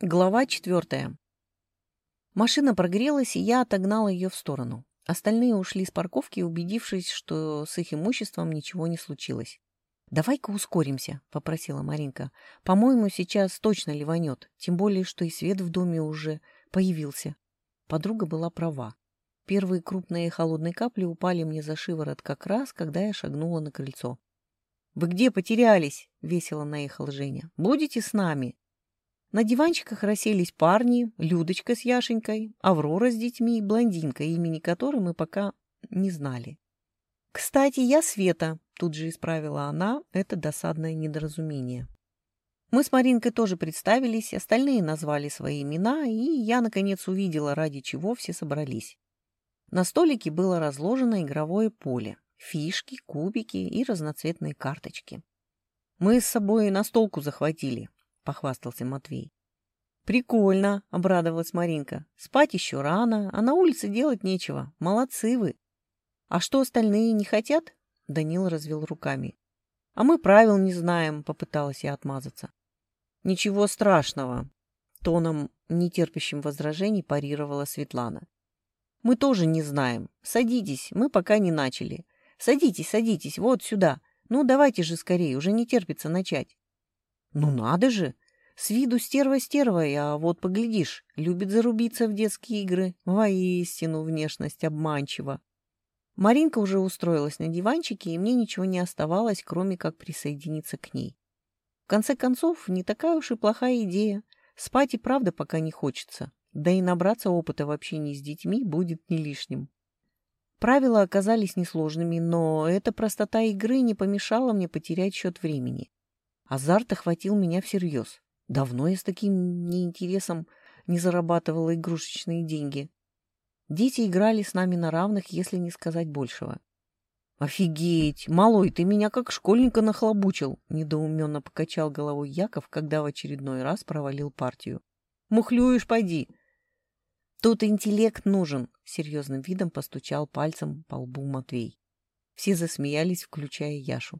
Глава четвертая. Машина прогрелась, и я отогнала ее в сторону. Остальные ушли с парковки, убедившись, что с их имуществом ничего не случилось. «Давай-ка ускоримся», — попросила Маринка. «По-моему, сейчас точно ливанет, тем более, что и свет в доме уже появился». Подруга была права. Первые крупные холодные капли упали мне за шиворот как раз, когда я шагнула на крыльцо. «Вы где потерялись?» — весело наехал Женя. «Будете с нами?» На диванчиках расселись парни, Людочка с Яшенькой, Аврора с детьми и блондинка, имени которой мы пока не знали. «Кстати, я Света», — тут же исправила она это досадное недоразумение. Мы с Маринкой тоже представились, остальные назвали свои имена, и я, наконец, увидела, ради чего все собрались. На столике было разложено игровое поле, фишки, кубики и разноцветные карточки. Мы с собой настолку захватили, похвастался Матвей. «Прикольно!» — обрадовалась Маринка. «Спать еще рано, а на улице делать нечего. Молодцы вы!» «А что остальные не хотят?» — Данил развел руками. «А мы правил не знаем», — попыталась я отмазаться. «Ничего страшного», — тоном, нетерпящим возражений, парировала Светлана. «Мы тоже не знаем. Садитесь, мы пока не начали. Садитесь, садитесь, вот сюда. Ну, давайте же скорее, уже не терпится начать». Ну надо же! С виду стерва-стервой, а вот поглядишь, любит зарубиться в детские игры. Воистину внешность обманчива. Маринка уже устроилась на диванчике, и мне ничего не оставалось, кроме как присоединиться к ней. В конце концов, не такая уж и плохая идея. Спать и правда пока не хочется. Да и набраться опыта в общении с детьми будет не лишним. Правила оказались несложными, но эта простота игры не помешала мне потерять счет времени. Азарт охватил меня всерьез. Давно я с таким неинтересом не зарабатывала игрушечные деньги. Дети играли с нами на равных, если не сказать большего. «Офигеть! Малой, ты меня как школьника нахлобучил!» — недоуменно покачал головой Яков, когда в очередной раз провалил партию. «Мухлюешь, пойди!» «Тут интеллект нужен!» — серьезным видом постучал пальцем по лбу Матвей. Все засмеялись, включая Яшу.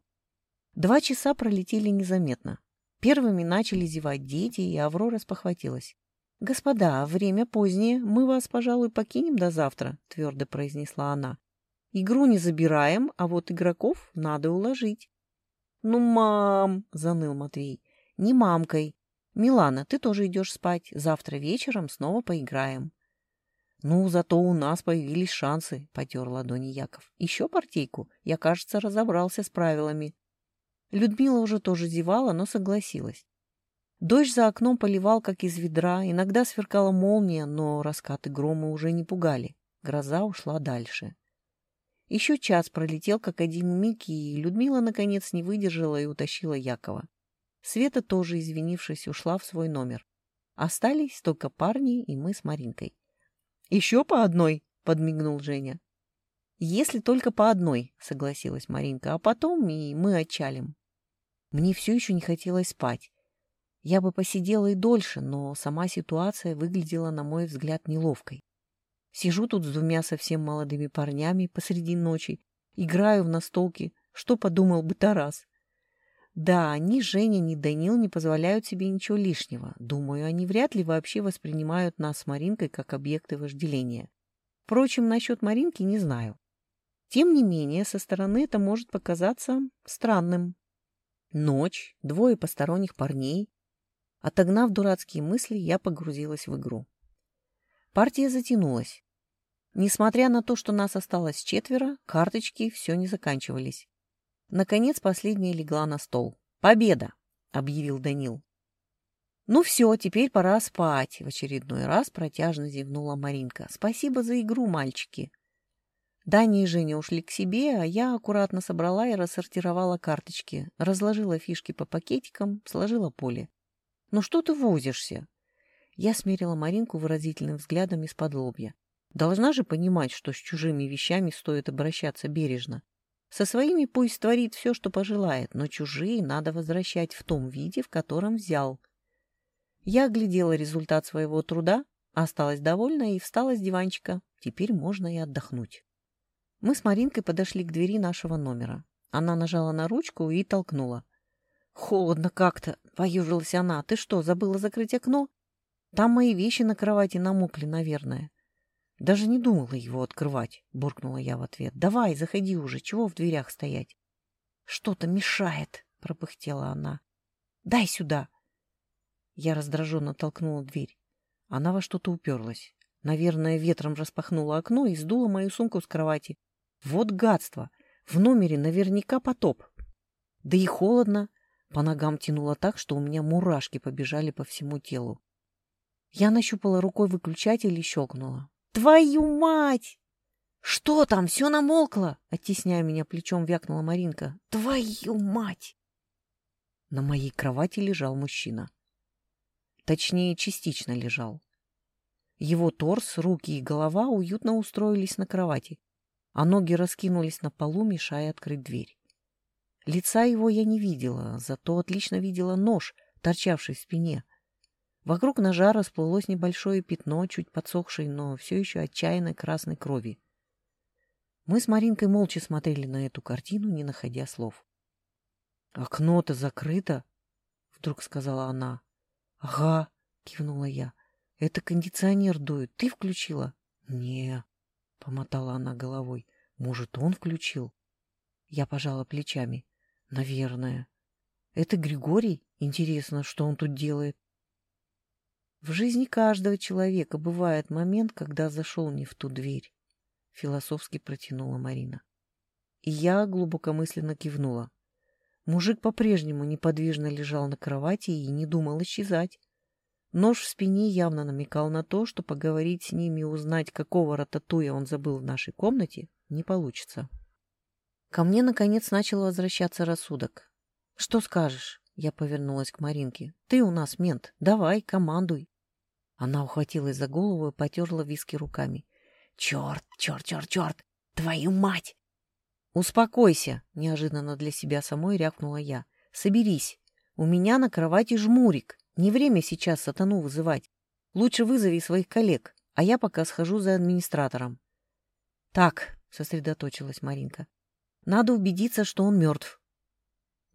Два часа пролетели незаметно. Первыми начали зевать дети, и Аврора спохватилась. «Господа, время позднее, мы вас, пожалуй, покинем до завтра», — твердо произнесла она. «Игру не забираем, а вот игроков надо уложить». «Ну, мам!» — заныл Матвей. «Не мамкой. Милана, ты тоже идешь спать. Завтра вечером снова поиграем». «Ну, зато у нас появились шансы», — потер ладони Яков. «Еще партийку? Я, кажется, разобрался с правилами». Людмила уже тоже зевала, но согласилась. Дождь за окном поливал, как из ведра, иногда сверкала молния, но раскаты грома уже не пугали. Гроза ушла дальше. Еще час пролетел, как один миг, и Людмила, наконец, не выдержала и утащила Якова. Света, тоже извинившись, ушла в свой номер. Остались только парни и мы с Маринкой. «Еще по одной?» — подмигнул Женя. «Если только по одной», — согласилась Маринка, «а потом и мы отчалим». Мне все еще не хотелось спать. Я бы посидела и дольше, но сама ситуация выглядела, на мой взгляд, неловкой. Сижу тут с двумя совсем молодыми парнями посреди ночи, играю в настолки, что подумал бы Тарас. Да, ни Женя, ни Данил не позволяют себе ничего лишнего. Думаю, они вряд ли вообще воспринимают нас с Маринкой как объекты вожделения. Впрочем, насчет Маринки не знаю. Тем не менее, со стороны это может показаться странным. Ночь, двое посторонних парней. Отогнав дурацкие мысли, я погрузилась в игру. Партия затянулась. Несмотря на то, что нас осталось четверо, карточки все не заканчивались. Наконец последняя легла на стол. «Победа!» — объявил Данил. «Ну все, теперь пора спать», — в очередной раз протяжно зевнула Маринка. «Спасибо за игру, мальчики». Даня и Женя ушли к себе, а я аккуратно собрала и рассортировала карточки, разложила фишки по пакетикам, сложила поле. «Ну что ты возишься?» Я смерила Маринку выразительным взглядом из-под лобья. Должна же понимать, что с чужими вещами стоит обращаться бережно. Со своими пусть творит все, что пожелает, но чужие надо возвращать в том виде, в котором взял. Я оглядела результат своего труда, осталась довольна и встала с диванчика. Теперь можно и отдохнуть. Мы с Маринкой подошли к двери нашего номера. Она нажала на ручку и толкнула. «Холодно как-то!» — поюжилась она. «Ты что, забыла закрыть окно?» Там мои вещи на кровати намокли, наверное. Даже не думала его открывать, буркнула я в ответ. Давай, заходи уже, чего в дверях стоять? Что-то мешает, пропыхтела она. Дай сюда. Я раздраженно толкнула дверь. Она во что-то уперлась. Наверное, ветром распахнула окно и сдула мою сумку с кровати. Вот гадство! В номере наверняка потоп. Да и холодно. По ногам тянуло так, что у меня мурашки побежали по всему телу. Я нащупала рукой выключатель и щелкнула. «Твою мать!» «Что там? Все намолкло!» — оттесняя меня плечом, вякнула Маринка. «Твою мать!» На моей кровати лежал мужчина. Точнее, частично лежал. Его торс, руки и голова уютно устроились на кровати, а ноги раскинулись на полу, мешая открыть дверь. Лица его я не видела, зато отлично видела нож, торчавший в спине. Вокруг ножа расплылось небольшое пятно, чуть подсохшей, но все еще отчаянной красной крови. Мы с Маринкой молча смотрели на эту картину, не находя слов. «Окно-то закрыто!» — вдруг сказала она. «Ага», — кивнула я. «Это кондиционер дует. Ты включила?» «Не», — помотала она головой. «Может, он включил?» Я пожала плечами. «Наверное. Это Григорий? Интересно, что он тут делает?» В жизни каждого человека бывает момент, когда зашел не в ту дверь, — философски протянула Марина. И я глубокомысленно кивнула. Мужик по-прежнему неподвижно лежал на кровати и не думал исчезать. Нож в спине явно намекал на то, что поговорить с ним и узнать, какого рататуя он забыл в нашей комнате, не получится. Ко мне, наконец, начал возвращаться рассудок. «Что скажешь?» Я повернулась к Маринке. «Ты у нас мент. Давай, командуй». Она ухватилась за голову и потерла виски руками. «Черт, черт, черт, черт! Твою мать!» «Успокойся!» — неожиданно для себя самой рявкнула я. «Соберись. У меня на кровати жмурик. Не время сейчас сатану вызывать. Лучше вызови своих коллег, а я пока схожу за администратором». «Так», — сосредоточилась Маринка, — «надо убедиться, что он мертв.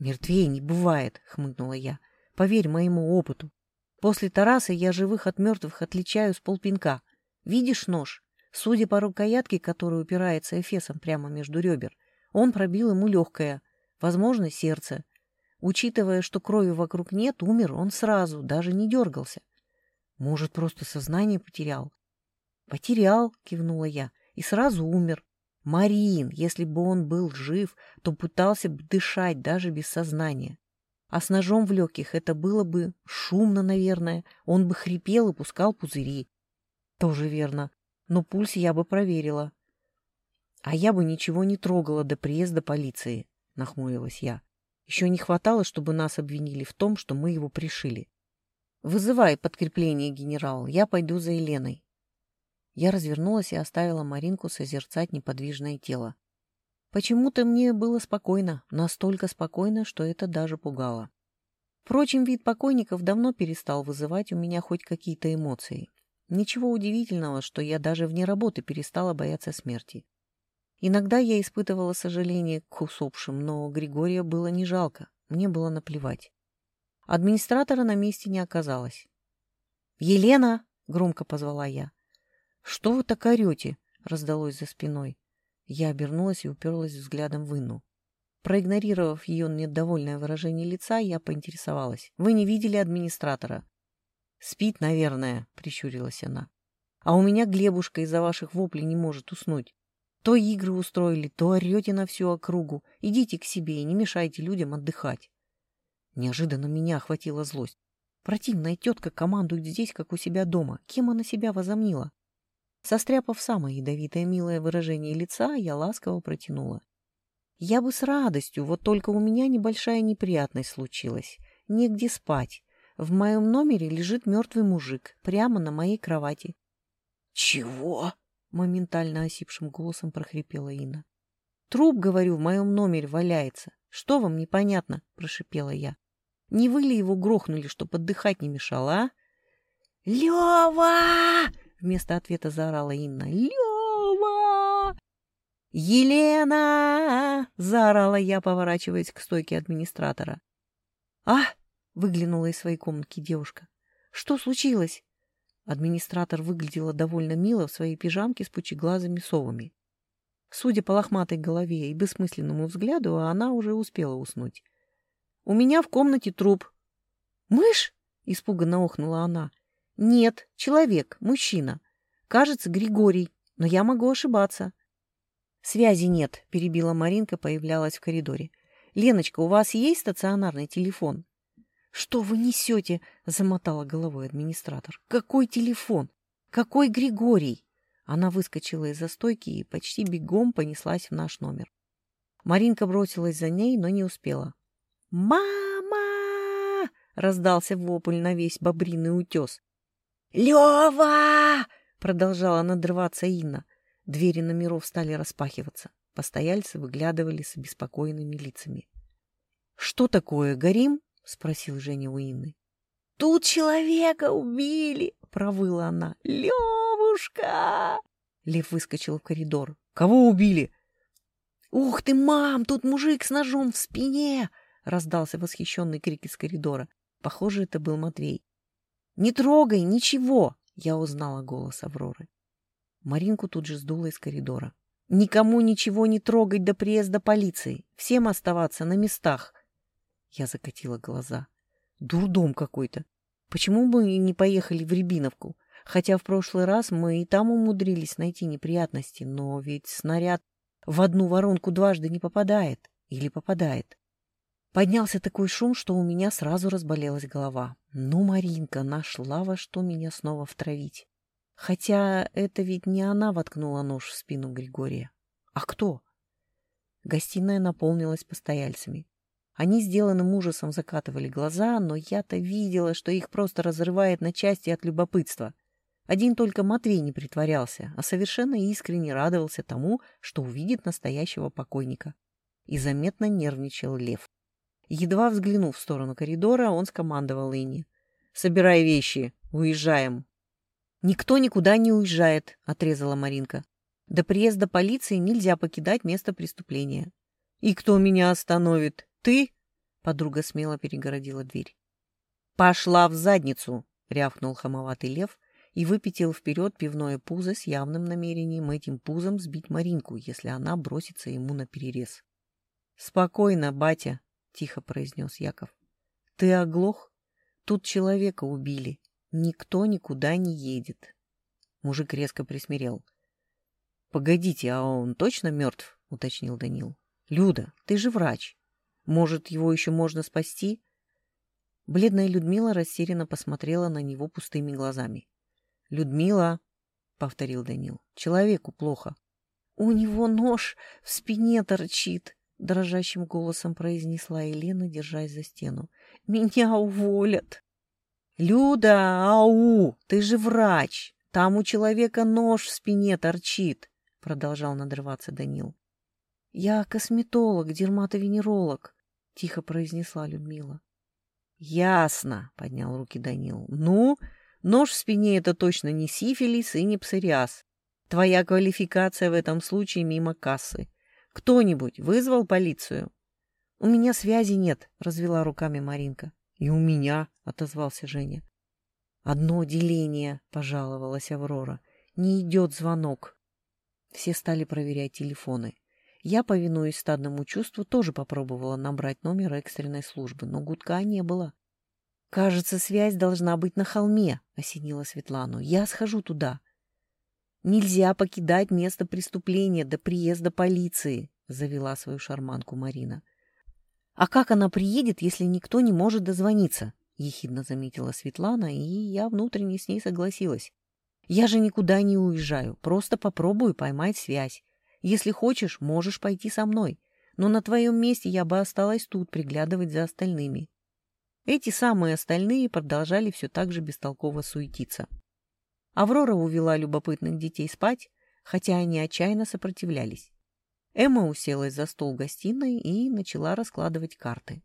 «Мертвее не бывает», — хмыкнула я. «Поверь моему опыту. После Тараса я живых от мертвых отличаю с полпинка. Видишь нож? Судя по рукоятке, которая упирается эфесом прямо между ребер, он пробил ему легкое, возможно, сердце. Учитывая, что крови вокруг нет, умер он сразу, даже не дергался. Может, просто сознание потерял? «Потерял», — кивнула я, — «и сразу умер. Марин, если бы он был жив, то пытался бы дышать даже без сознания. А с ножом в легких это было бы шумно, наверное. Он бы хрипел и пускал пузыри. Тоже верно. Но пульс я бы проверила. А я бы ничего не трогала до приезда полиции, нахмурилась я. Еще не хватало, чтобы нас обвинили в том, что мы его пришили. Вызывай подкрепление, генерал. Я пойду за Еленой. Я развернулась и оставила Маринку созерцать неподвижное тело. Почему-то мне было спокойно, настолько спокойно, что это даже пугало. Впрочем, вид покойников давно перестал вызывать у меня хоть какие-то эмоции. Ничего удивительного, что я даже вне работы перестала бояться смерти. Иногда я испытывала сожаление к усопшим, но Григория было не жалко, мне было наплевать. Администратора на месте не оказалось. «Елена!» — громко позвала я. «Что вы так орете?» — раздалось за спиной. Я обернулась и уперлась взглядом в Инну. Проигнорировав ее недовольное выражение лица, я поинтересовалась. «Вы не видели администратора?» «Спит, наверное», — прищурилась она. «А у меня Глебушка из-за ваших воплей не может уснуть. То игры устроили, то орете на всю округу. Идите к себе и не мешайте людям отдыхать». Неожиданно меня охватила злость. Противная тетка командует здесь, как у себя дома. Кем она себя возомнила? Состряпав самое ядовитое милое выражение лица, я ласково протянула. Я бы с радостью, вот только у меня небольшая неприятность случилась. Негде спать. В моем номере лежит мертвый мужик, прямо на моей кровати. «Чего?» — моментально осипшим голосом прохрипела Инна. «Труп, говорю, в моем номере валяется. Что вам непонятно?» — прошипела я. «Не вы ли его грохнули, чтоб отдыхать не мешало, а?» «Лёва!» Вместо ответа заорала Инна. «Лёва!» «Елена!» — заорала я, поворачиваясь к стойке администратора. «А!» — выглянула из своей комнатки девушка. «Что случилось?» Администратор выглядела довольно мило в своей пижамке с пучеглазыми совами. Судя по лохматой голове и бессмысленному взгляду, она уже успела уснуть. «У меня в комнате труп». «Мышь?» — испуганно охнула она. «Нет, человек, мужчина. Кажется, Григорий, но я могу ошибаться». «Связи нет», — перебила Маринка, появлялась в коридоре. «Леночка, у вас есть стационарный телефон?» «Что вы несете?» — замотала головой администратор. «Какой телефон? Какой Григорий?» Она выскочила из-за стойки и почти бегом понеслась в наш номер. Маринка бросилась за ней, но не успела. «Мама!» — раздался вопль на весь бобриный утес. «Лева!» — продолжала надрываться Инна. Двери номеров стали распахиваться. Постояльцы выглядывали с обеспокоенными лицами. «Что такое, горим?» — спросил Женя у Инны. «Тут человека убили!» — провыла она. «Левушка!» Лев выскочил в коридор. «Кого убили?» «Ух ты, мам, тут мужик с ножом в спине!» — раздался восхищенный крик из коридора. Похоже, это был Матвей. «Не трогай, ничего!» — я узнала голос Авроры. Маринку тут же сдуло из коридора. «Никому ничего не трогать до приезда полиции. Всем оставаться на местах!» Я закатила глаза. «Дурдом какой-то! Почему мы не поехали в Рябиновку? Хотя в прошлый раз мы и там умудрились найти неприятности, но ведь снаряд в одну воронку дважды не попадает. Или попадает. Поднялся такой шум, что у меня сразу разболелась голова. Ну, Маринка нашла во что меня снова втравить. Хотя это ведь не она воткнула нож в спину Григория. А кто? Гостиная наполнилась постояльцами. Они сделанным ужасом закатывали глаза, но я-то видела, что их просто разрывает на части от любопытства. Один только Матвей не притворялся, а совершенно искренне радовался тому, что увидит настоящего покойника. И заметно нервничал Лев. Едва взглянув в сторону коридора, он скомандовал Инне. «Собирай вещи, уезжаем». «Никто никуда не уезжает», — отрезала Маринка. «До приезда полиции нельзя покидать место преступления». «И кто меня остановит? Ты?» — подруга смело перегородила дверь. «Пошла в задницу!» — рявкнул хамоватый лев и выпятил вперед пивное пузо с явным намерением этим пузом сбить Маринку, если она бросится ему на перерез. «Спокойно, батя!» — тихо произнес Яков. «Ты оглох? Тут человека убили. Никто никуда не едет». Мужик резко присмирел. «Погодите, а он точно мертв?» — уточнил Данил. «Люда, ты же врач. Может, его еще можно спасти?» Бледная Людмила растерянно посмотрела на него пустыми глазами. «Людмила!» — повторил Данил. «Человеку плохо». «У него нож в спине торчит!» — дрожащим голосом произнесла Елена, держась за стену. «Меня уволят!» «Люда, ау! Ты же врач! Там у человека нож в спине торчит!» — продолжал надрываться Данил. «Я косметолог, дерматовенеролог», — тихо произнесла Людмила. «Ясно», — поднял руки Данил. «Ну, нож в спине — это точно не сифилис и не псориаз. Твоя квалификация в этом случае мимо кассы. Кто-нибудь вызвал полицию? — У меня связи нет, — развела руками Маринка. — И у меня, — отозвался Женя. — Одно деление, — пожаловалась Аврора. — Не идет звонок. Все стали проверять телефоны. Я, повинуясь стадному чувству, тоже попробовала набрать номер экстренной службы, но гудка не было. — Кажется, связь должна быть на холме, — осенила Светлану. — Я схожу туда. Нельзя покидать место преступления до приезда полиции, завела свою шарманку Марина. А как она приедет, если никто не может дозвониться? ехидно заметила Светлана, и я внутренне с ней согласилась. Я же никуда не уезжаю, просто попробую поймать связь. Если хочешь, можешь пойти со мной, но на твоем месте я бы осталась тут приглядывать за остальными. Эти самые остальные продолжали все так же бестолково суетиться. Аврора увела любопытных детей спать, хотя они отчаянно сопротивлялись. Эмма уселась за стол гостиной и начала раскладывать карты.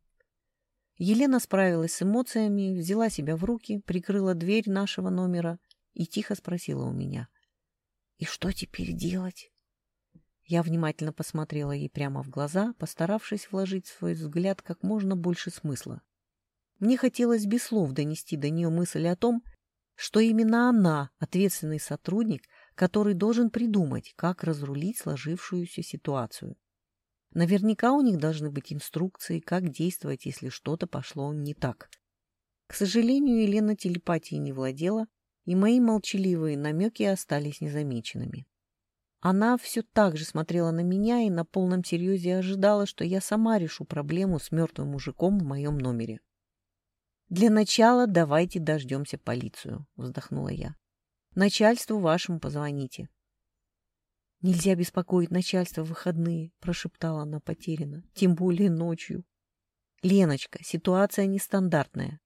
Елена справилась с эмоциями, взяла себя в руки, прикрыла дверь нашего номера и тихо спросила у меня. «И что теперь делать?» Я внимательно посмотрела ей прямо в глаза, постаравшись вложить в свой взгляд как можно больше смысла. Мне хотелось без слов донести до нее мысль о том, что именно она ответственный сотрудник, который должен придумать, как разрулить сложившуюся ситуацию. Наверняка у них должны быть инструкции, как действовать, если что-то пошло не так. К сожалению, Елена телепатией не владела, и мои молчаливые намеки остались незамеченными. Она все так же смотрела на меня и на полном серьезе ожидала, что я сама решу проблему с мертвым мужиком в моем номере. «Для начала давайте дождемся полицию», — вздохнула я. «Начальству вашему позвоните». «Нельзя беспокоить начальство в выходные», — прошептала она потерянно, «тем более ночью». «Леночка, ситуация нестандартная.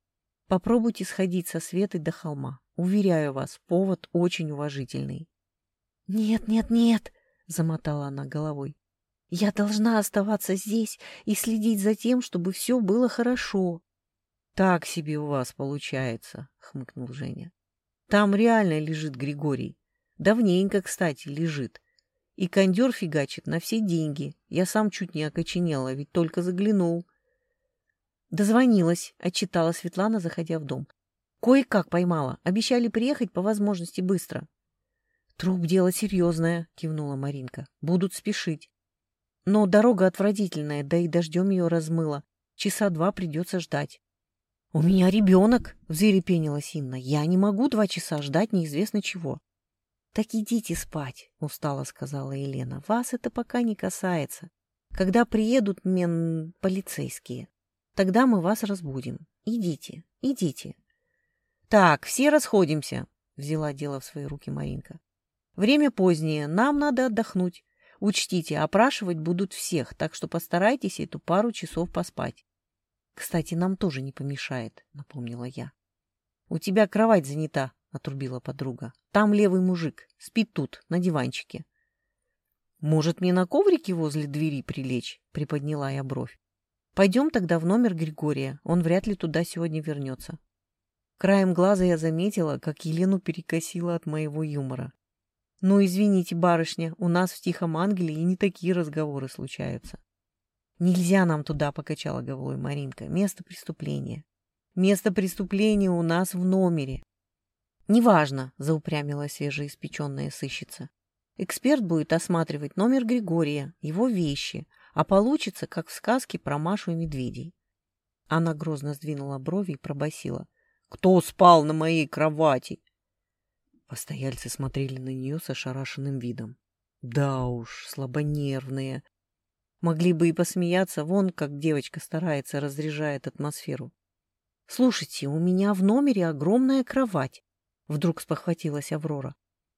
Попробуйте сходить со Светой до холма. Уверяю вас, повод очень уважительный». «Нет, нет, нет», — замотала она головой. «Я должна оставаться здесь и следить за тем, чтобы все было хорошо». «Так себе у вас получается», — хмыкнул Женя. «Там реально лежит Григорий. Давненько, кстати, лежит. И кондер фигачит на все деньги. Я сам чуть не окоченела, ведь только заглянул. Дозвонилась, отчитала Светлана, заходя в дом. Кое-как поймала. Обещали приехать по возможности быстро. Труп дело серьезное, кивнула Маринка. Будут спешить. Но дорога отвратительная, да и дождем ее размыло. Часа два придется ждать. «У меня ребенок!» — взерепенилась Инна. «Я не могу два часа ждать неизвестно чего». «Так идите спать», — устало сказала Елена. «Вас это пока не касается. Когда приедут мен... полицейские, тогда мы вас разбудим. Идите, идите». «Так, все расходимся», — взяла дело в свои руки Маринка. «Время позднее, нам надо отдохнуть. Учтите, опрашивать будут всех, так что постарайтесь эту пару часов поспать». «Кстати, нам тоже не помешает», — напомнила я. «У тебя кровать занята», — отрубила подруга. «Там левый мужик. Спит тут, на диванчике». «Может, мне на коврике возле двери прилечь?» — приподняла я бровь. «Пойдем тогда в номер Григория. Он вряд ли туда сегодня вернется». Краем глаза я заметила, как Елену перекосила от моего юмора. «Ну, извините, барышня, у нас в Тихом Ангеле и не такие разговоры случаются». «Нельзя нам туда», — покачала головой Маринка. «Место преступления». «Место преступления у нас в номере. «Неважно», — заупрямила свежеиспеченная сыщица. «Эксперт будет осматривать номер Григория, его вещи, а получится, как в сказке про Машу и медведей». Она грозно сдвинула брови и пробасила. «Кто спал на моей кровати?» Постояльцы смотрели на нее с ошарашенным видом. «Да уж, слабонервные. Могли бы и посмеяться, вон как девочка старается, разряжает атмосферу. «Слушайте, у меня в номере огромная кровать. Вдруг спохватилась Аврора.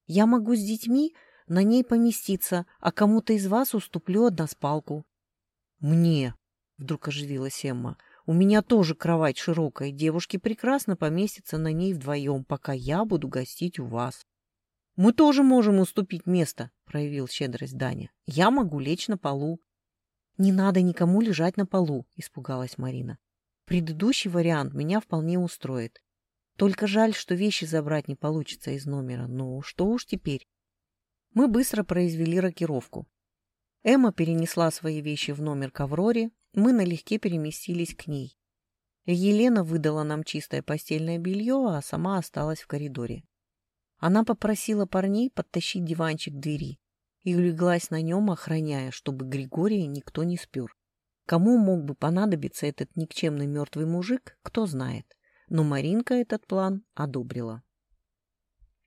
Я могу с детьми на ней поместиться, а кому-то из вас уступлю односпалку. Мне, вдруг оживилась Эмма, у меня тоже кровать широкая, девушки прекрасно поместятся на ней вдвоем, пока я буду гостить у вас. Мы тоже можем уступить место, проявил щедрость Даня. Я могу лечь на полу. Не надо никому лежать на полу, испугалась Марина. Предыдущий вариант меня вполне устроит. Только жаль, что вещи забрать не получится из номера. Ну, что уж теперь. Мы быстро произвели рокировку. Эмма перенесла свои вещи в номер к Авроре, мы налегке переместились к ней. Елена выдала нам чистое постельное белье, а сама осталась в коридоре. Она попросила парней подтащить диванчик к двери и улеглась на нем, охраняя, чтобы Григория никто не спер. Кому мог бы понадобиться этот никчемный мертвый мужик, кто знает но Маринка этот план одобрила.